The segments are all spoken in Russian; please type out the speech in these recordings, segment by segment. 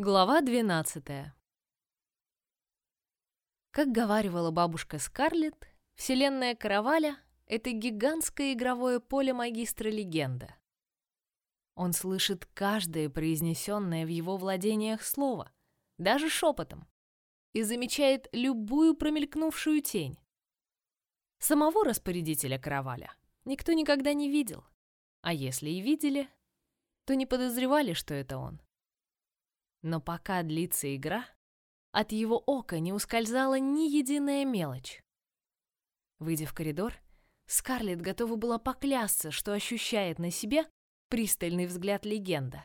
Глава 12. Как говаривала бабушка Скарлетт, вселенная Караваля — это гигантское игровое поле магистра легенда. Он слышит каждое произнесенное в его владениях слово, даже шепотом, и замечает любую промелькнувшую тень. Самого распорядителя Караваля никто никогда не видел, а если и видели, то не подозревали, что это он. Но пока длится игра, от его ока не ускользала ни единая мелочь. Выйдя в коридор, Скарлетт готова была поклясться, что ощущает на себе пристальный взгляд легенда.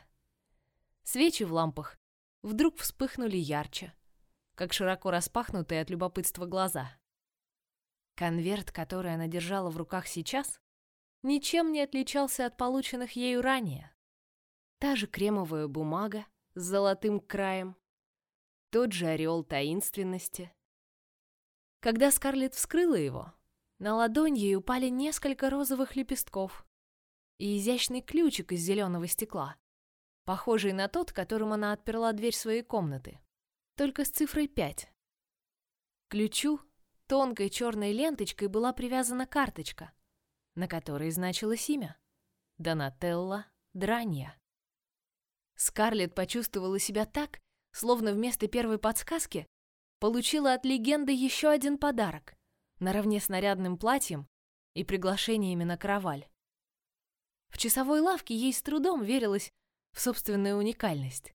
Свечи в лампах вдруг вспыхнули ярче, как широко распахнутые от любопытства глаза. Конверт, который она держала в руках сейчас, ничем не отличался от полученных ею ранее. Та же кремовая бумага, с золотым краем, тот же ореол таинственности. Когда Скарлетт вскрыла его, на ладонь ей упали несколько розовых лепестков и изящный ключик из зеленого стекла, похожий на тот, которым она отперла дверь своей комнаты, только с цифрой 5. К ключу тонкой черной ленточкой была привязана карточка, на которой значилось имя — Донателла Дранья. Скарлетт почувствовала себя так, словно вместо первой подсказки получила от легенды еще один подарок, наравне с нарядным платьем и приглашениями на караваль. В часовой лавке ей с трудом верилось в собственную уникальность.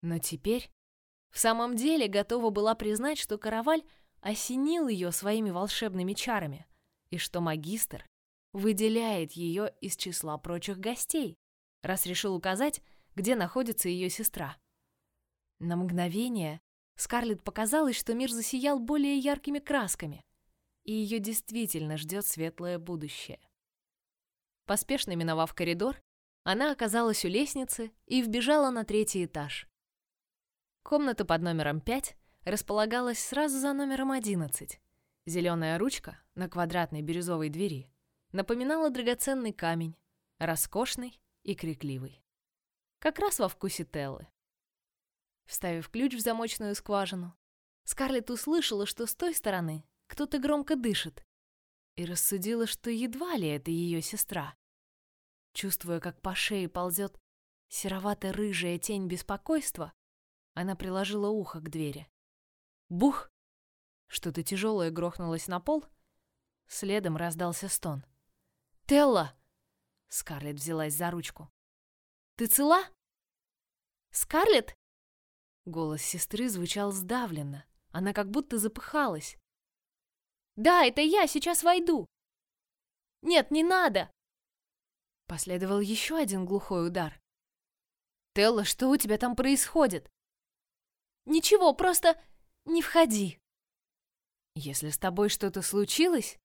Но теперь в самом деле готова была признать, что караваль осенил ее своими волшебными чарами, и что магистр выделяет ее из числа прочих гостей, раз решил указать, где находится ее сестра. На мгновение Скарлетт показалось, что мир засиял более яркими красками, и ее действительно ждет светлое будущее. Поспешно миновав коридор, она оказалась у лестницы и вбежала на третий этаж. Комната под номером 5 располагалась сразу за номером 11. Зеленая ручка на квадратной бирюзовой двери напоминала драгоценный камень, роскошный и крикливый. Как раз во вкусе Теллы. Вставив ключ в замочную скважину, Скарлетт услышала, что с той стороны кто-то громко дышит, и рассудила, что едва ли это ее сестра. Чувствуя, как по шее ползет серовато-рыжая тень беспокойства, она приложила ухо к двери. Бух! Что-то тяжелое грохнулось на пол. Следом раздался стон. «Телла!» Скарлетт взялась за ручку. Ты цела? Скарлетт? Голос сестры звучал сдавленно. Она как будто запыхалась. Да, это я, сейчас войду. Нет, не надо. Последовал еще один глухой удар. Телла, что у тебя там происходит? Ничего, просто не входи. Если с тобой что-то случилось?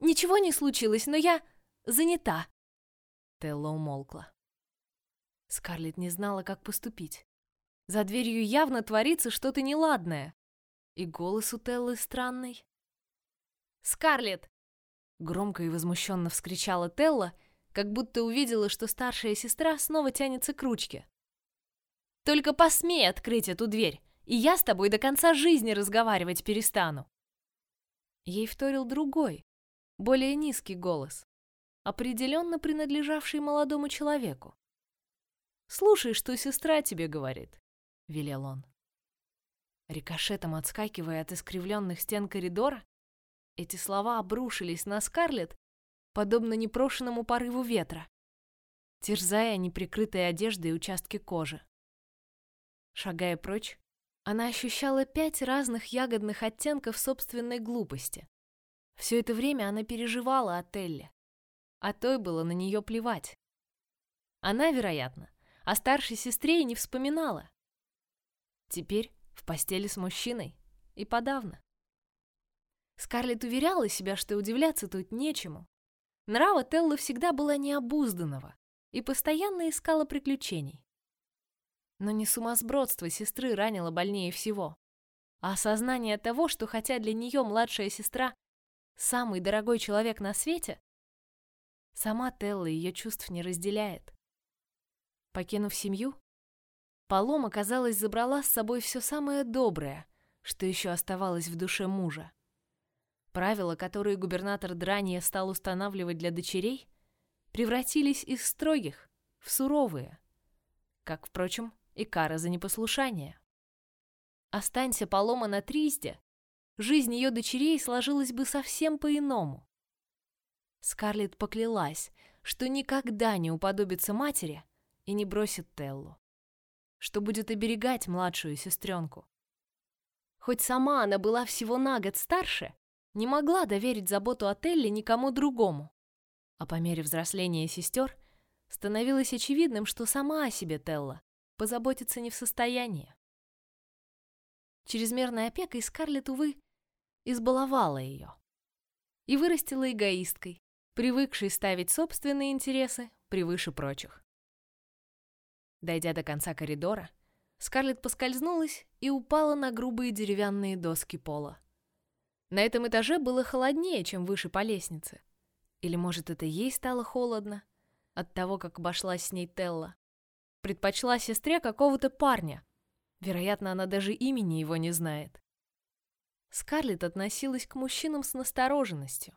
Ничего не случилось, но я занята. Телла умолкла. Скарлетт не знала, как поступить. За дверью явно творится что-то неладное. И голос у Теллы странный. «Скарлетт!» Громко и возмущенно вскричала Телла, как будто увидела, что старшая сестра снова тянется к ручке. «Только посмей открыть эту дверь, и я с тобой до конца жизни разговаривать перестану!» Ей вторил другой, более низкий голос, определенно принадлежавший молодому человеку. Слушай, что сестра тебе говорит, велел он. Рикошетом отскакивая от искривленных стен коридора, эти слова обрушились на Скарлетт, подобно непрошенному порыву ветра, терзая неприкрытой одеждой участки кожи. Шагая прочь, она ощущала пять разных ягодных оттенков собственной глупости. Все это время она переживала о Телле, а той было на нее плевать. Она, вероятно, о старшей сестре и не вспоминала. Теперь в постели с мужчиной и подавно. Скарлетт уверяла себя, что удивляться тут нечему. Нрава Теллы всегда была необузданного и постоянно искала приключений. Но не сумасбродство сестры ранило больнее всего, а осознание того, что хотя для нее младшая сестра самый дорогой человек на свете, сама Телла ее чувств не разделяет. Покинув семью, Палома, казалось, забрала с собой все самое доброе, что еще оставалось в душе мужа. Правила, которые губернатор Драния стал устанавливать для дочерей, превратились из строгих в суровые, как, впрочем, и кара за непослушание. Останься Палома на Тристе, жизнь ее дочерей сложилась бы совсем по-иному. Скарлетт поклялась, что никогда не уподобится матери и не бросит Теллу, что будет оберегать младшую сестренку. Хоть сама она была всего на год старше, не могла доверить заботу о Телле никому другому. А по мере взросления сестер становилось очевидным, что сама о себе Телла позаботиться не в состоянии. Чрезмерная опека и Скарлетт, увы, избаловала ее. И вырастила эгоисткой, привыкшей ставить собственные интересы превыше прочих. Дойдя до конца коридора, Скарлетт поскользнулась и упала на грубые деревянные доски пола. На этом этаже было холоднее, чем выше по лестнице. Или, может, это ей стало холодно от того, как обошлась с ней Телла. Предпочла сестре какого-то парня. Вероятно, она даже имени его не знает. Скарлетт относилась к мужчинам с настороженностью.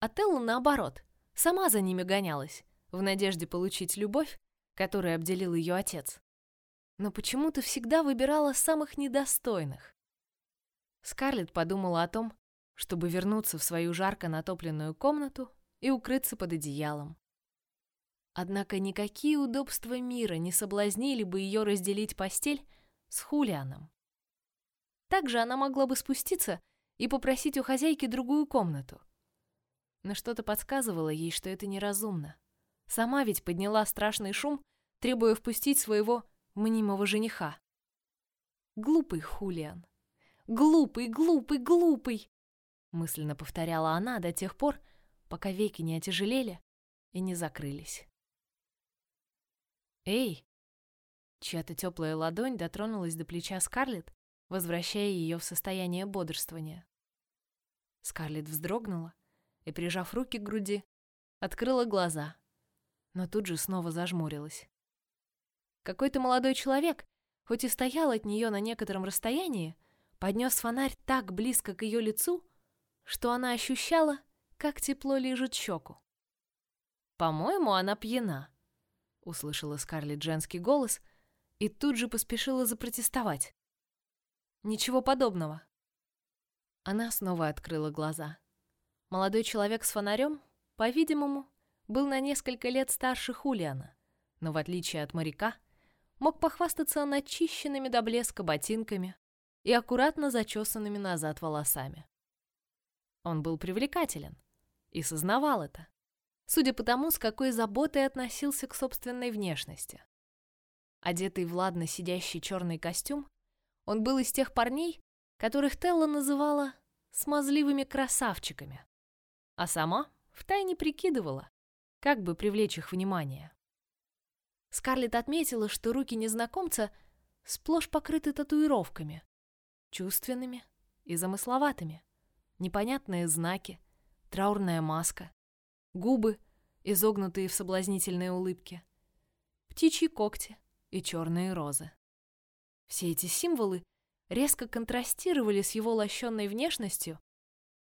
А Телла, наоборот, сама за ними гонялась, в надежде получить любовь, которой обделил ее отец. Но почему-то всегда выбирала самых недостойных. Скарлетт подумала о том, чтобы вернуться в свою жарко натопленную комнату и укрыться под одеялом. Однако никакие удобства мира не соблазнили бы ее разделить постель с Хулианом. Также она могла бы спуститься и попросить у хозяйки другую комнату. Но что-то подсказывало ей, что это неразумно. Сама ведь подняла страшный шум, требуя впустить своего мнимого жениха. Глупый Хулиан. Глупый, глупый, глупый! Мысленно повторяла она до тех пор, пока веки не отяжелели и не закрылись. «Эй!» Чья-то теплая ладонь дотронулась до плеча Скарлетт, возвращая ее в состояние бодрствования. Скарлетт вздрогнула и, прижав руки к груди, открыла глаза, но тут же снова зажмурилась. Какой-то молодой человек, хоть и стоял от нее на некотором расстоянии, поднес фонарь так близко к ее лицу, что она ощущала, как тепло лижет щеку. «По-моему, она пьяна», услышала Скарлетт женский голос и тут же поспешила запротестовать. Ничего подобного. Она снова открыла глаза. Молодой человек с фонарем, по-видимому, был на несколько лет старше Хулиана, но в отличие от моряка, мог похвастаться начищенными до блеска ботинками и аккуратно зачесанными назад волосами. Он был привлекателен и сознавал это судя по тому, с какой заботой относился к собственной внешности. Одетый в ладно сидящий черный костюм, он был из тех парней, которых Телла называла смазливыми красавчиками, а сама втайне прикидывала, как бы привлечь их внимание. Скарлетт отметила, что руки незнакомца сплошь покрыты татуировками, чувственными и замысловатыми, непонятные знаки, траурная маска, губы, изогнутые в соблазнительной улыбке, птичьи когти и черные розы. Все эти символы резко контрастировали с его лощенной внешностью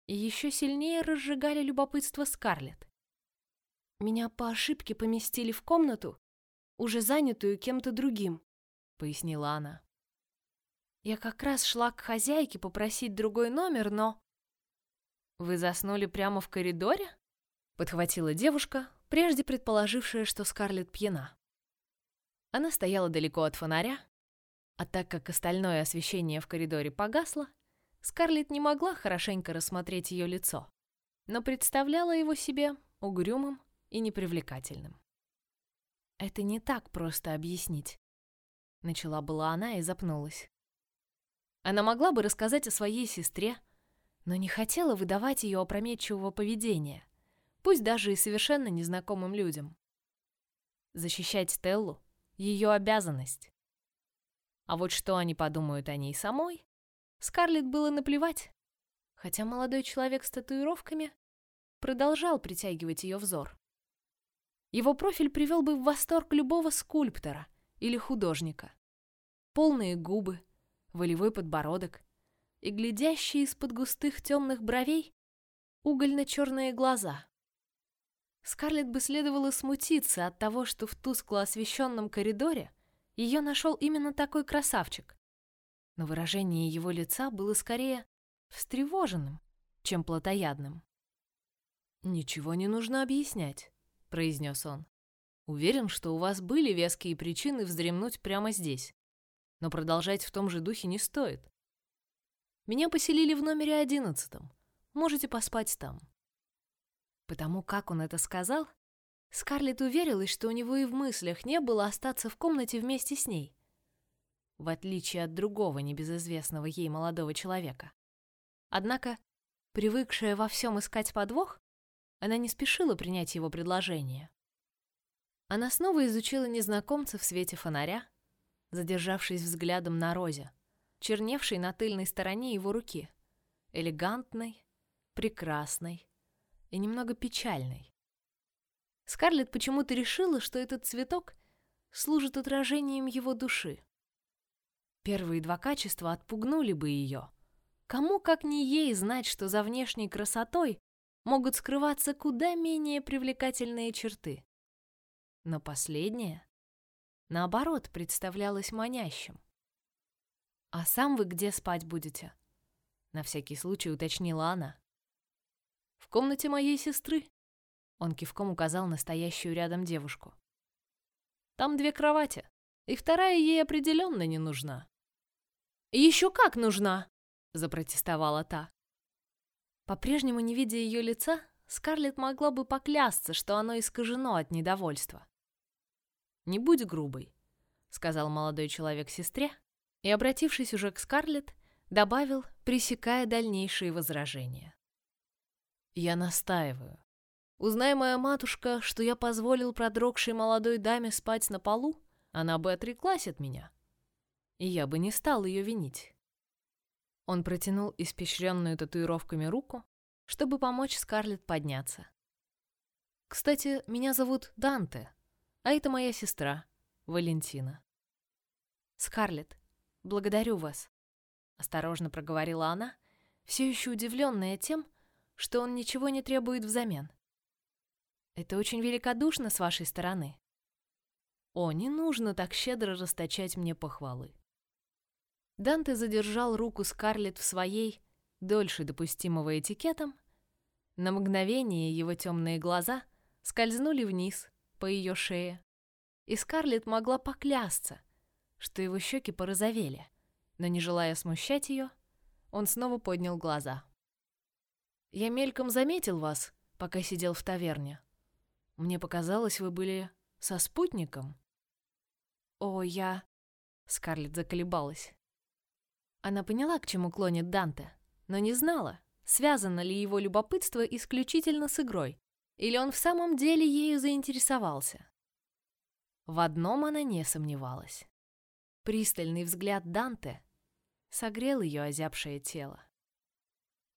и еще сильнее разжигали любопытство Скарлетт. «Меня по ошибке поместили в комнату, уже занятую кем-то другим», — пояснила она. «Я как раз шла к хозяйке попросить другой номер, но...» «Вы заснули прямо в коридоре?» подхватила девушка, прежде предположившая, что Скарлетт пьяна. Она стояла далеко от фонаря, а так как остальное освещение в коридоре погасло, Скарлетт не могла хорошенько рассмотреть ее лицо, но представляла его себе угрюмым и непривлекательным. Это не так просто объяснить. Начала была она и запнулась. Она могла бы рассказать о своей сестре, но не хотела выдавать ее опрометчивого поведения пусть даже и совершенно незнакомым людям. Защищать Стеллу — ее обязанность. А вот что они подумают о ней самой, Скарлетт было наплевать, хотя молодой человек с татуировками продолжал притягивать ее взор. Его профиль привел бы в восторг любого скульптора или художника. полные губы, волевой подбородок и глядящие из-под густых темных бровей угольно-черные глаза. Скарлетт бы следовало смутиться от того, что в тускло освещенном коридоре ее нашел именно такой красавчик. Но выражение его лица было скорее встревоженным, чем плотоядным. «Ничего не нужно объяснять», — произнес он. «Уверен, что у вас были веские причины вздремнуть прямо здесь. Но продолжать в том же духе не стоит. Меня поселили в номере одиннадцатом. Можете поспать там». Потому как он это сказал, Скарлетт уверилась, что у него и в мыслях не было остаться в комнате вместе с ней, в отличие от другого небезызвестного ей молодого человека. Однако, привыкшая во всем искать подвох, она не спешила принять его предложение. Она снова изучила незнакомца в свете фонаря, задержавшись взглядом на Розе, черневшей на тыльной стороне его руки, элегантной, прекрасной и немного печальной. Скарлетт почему-то решила, что этот цветок служит отражением его души. Первые два качества отпугнули бы ее. Кому, как не ей, знать, что за внешней красотой могут скрываться куда менее привлекательные черты. Но последнее, наоборот, представлялось манящим. «А сам вы где спать будете?» На всякий случай уточнила она. «В комнате моей сестры», — он кивком указал на стоящую рядом девушку. «Там две кровати, и вторая ей определенно не нужна». «Еще как нужна!» — запротестовала та. По-прежнему не видя ее лица, Скарлетт могла бы поклясться, что оно искажено от недовольства. «Не будь грубой», — сказал молодой человек сестре, и, обратившись уже к Скарлетт, добавил, пресекая дальнейшие возражения. «Я настаиваю. Узнай моя матушка, что я позволил продрогшей молодой даме спать на полу, она бы отреклась от меня, и я бы не стал ее винить. Он протянул испещренную татуировками руку, чтобы помочь Скарлетт подняться. «Кстати, меня зовут Данте, а это моя сестра, Валентина». «Скарлетт, благодарю вас», — осторожно проговорила она, все еще удивленная тем, что он ничего не требует взамен. «Это очень великодушно с вашей стороны». «О, не нужно так щедро расточать мне похвалы. Данте задержал руку Скарлетт в своей, дольше допустимого этикетом. На мгновение его темные глаза скользнули вниз по ее шее, и Скарлетт могла поклясться, что его щеки порозовели, но не желая смущать ее, он снова поднял глаза. «Я мельком заметил вас, пока сидел в таверне. Мне показалось, вы были со спутником». «О, я...» Скарлетт заколебалась. Она поняла, к чему клонит Данте, но не знала, связано ли его любопытство исключительно с игрой, или он в самом деле ею заинтересовался. В одном она не сомневалась. Пристальный взгляд Данте согрел ее озябшее тело.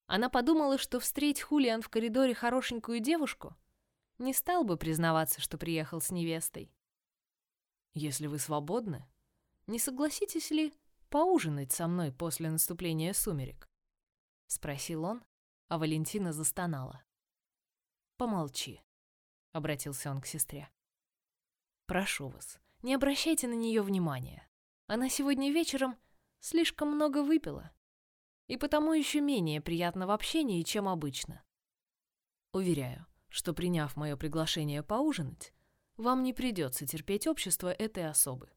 Она подумала, что встреть Хулиан в коридоре хорошенькую девушку, не стал бы признаваться, что приехал с невестой. «Если вы свободны, не согласитесь ли поужинать со мной после наступления сумерек?» — спросил он, а Валентина застонала. «Помолчи», — обратился он к сестре. «Прошу вас, не обращайте на нее внимания. Она сегодня вечером слишком много выпила, и потому еще менее приятно в общении, чем обычно. Уверяю, что приняв мое приглашение поужинать, вам не придется терпеть общество этой особы.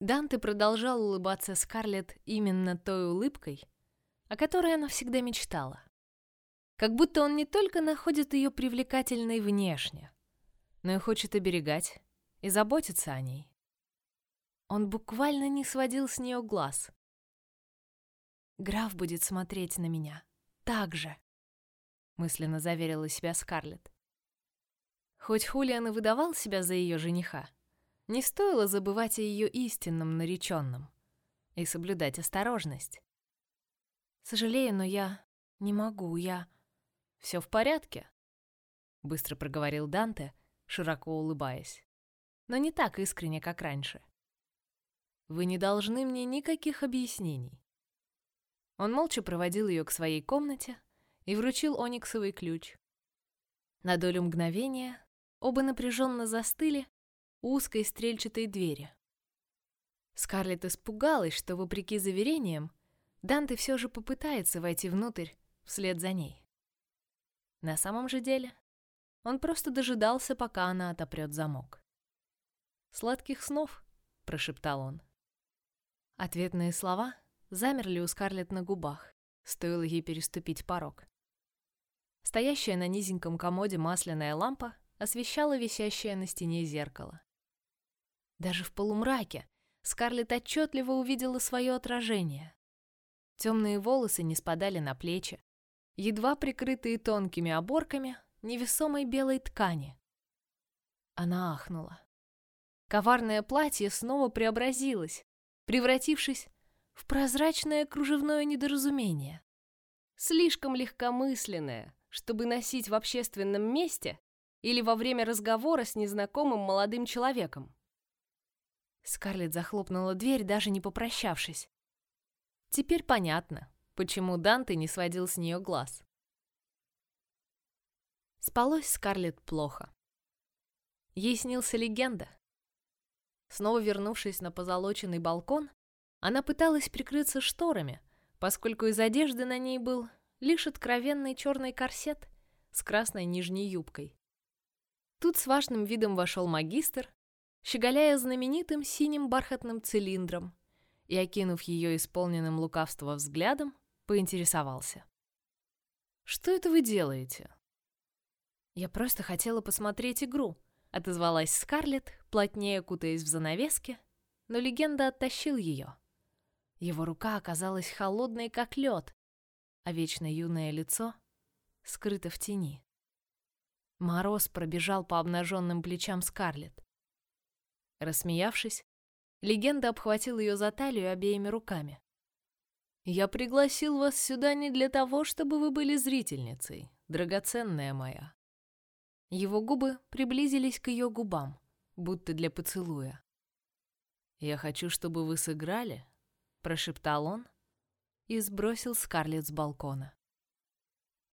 Данте продолжал улыбаться Скарлетт именно той улыбкой, о которой она всегда мечтала. Как будто он не только находит ее привлекательной внешне, но и хочет оберегать и заботиться о ней. Он буквально не сводил с нее глаз. «Граф будет смотреть на меня. Так же», — мысленно заверила себя Скарлетт. Хоть Хулиан и выдавал себя за ее жениха, не стоило забывать о ее истинном нареченном и соблюдать осторожность. «Сожалею, но я не могу, я...» «Все в порядке», — быстро проговорил Данте, широко улыбаясь, но не так искренне, как раньше. Вы не должны мне никаких объяснений. Он молча проводил ее к своей комнате и вручил ониксовый ключ. На долю мгновения оба напряженно застыли узкой стрельчатой двери. Скарлетт испугалась, что, вопреки заверениям, Данте все же попытается войти внутрь вслед за ней. На самом же деле, он просто дожидался, пока она отопрет замок. «Сладких снов!» — прошептал он. Ответные слова замерли у Скарлетт на губах, стоило ей переступить порог. Стоящая на низеньком комоде масляная лампа освещала висящее на стене зеркало. Даже в полумраке Скарлетт отчетливо увидела свое отражение. Темные волосы не спадали на плечи, едва прикрытые тонкими оборками невесомой белой ткани. Она ахнула. Коварное платье снова преобразилось, превратившись в прозрачное кружевное недоразумение. Слишком легкомысленное, чтобы носить в общественном месте или во время разговора с незнакомым молодым человеком. Скарлетт захлопнула дверь, даже не попрощавшись. Теперь понятно, почему Данте не сводил с нее глаз. Спалось Скарлетт плохо. Ей снился легенда. Снова вернувшись на позолоченный балкон, она пыталась прикрыться шторами, поскольку из одежды на ней был лишь откровенный черный корсет с красной нижней юбкой. Тут с важным видом вошел магистр, щеголяя знаменитым синим бархатным цилиндром, и, окинув ее исполненным лукавства взглядом, поинтересовался. «Что это вы делаете?» «Я просто хотела посмотреть игру», — отозвалась Скарлетт, плотнее кутаясь в занавески, но легенда оттащил ее. Его рука оказалась холодной, как лед, а вечно юное лицо скрыто в тени. Мороз пробежал по обнаженным плечам Скарлетт. Рассмеявшись, легенда обхватил ее за талию обеими руками. «Я пригласил вас сюда не для того, чтобы вы были зрительницей, драгоценная моя». Его губы приблизились к ее губам, будто для поцелуя. «Я хочу, чтобы вы сыграли», — прошептал он и сбросил Скарлетт с балкона.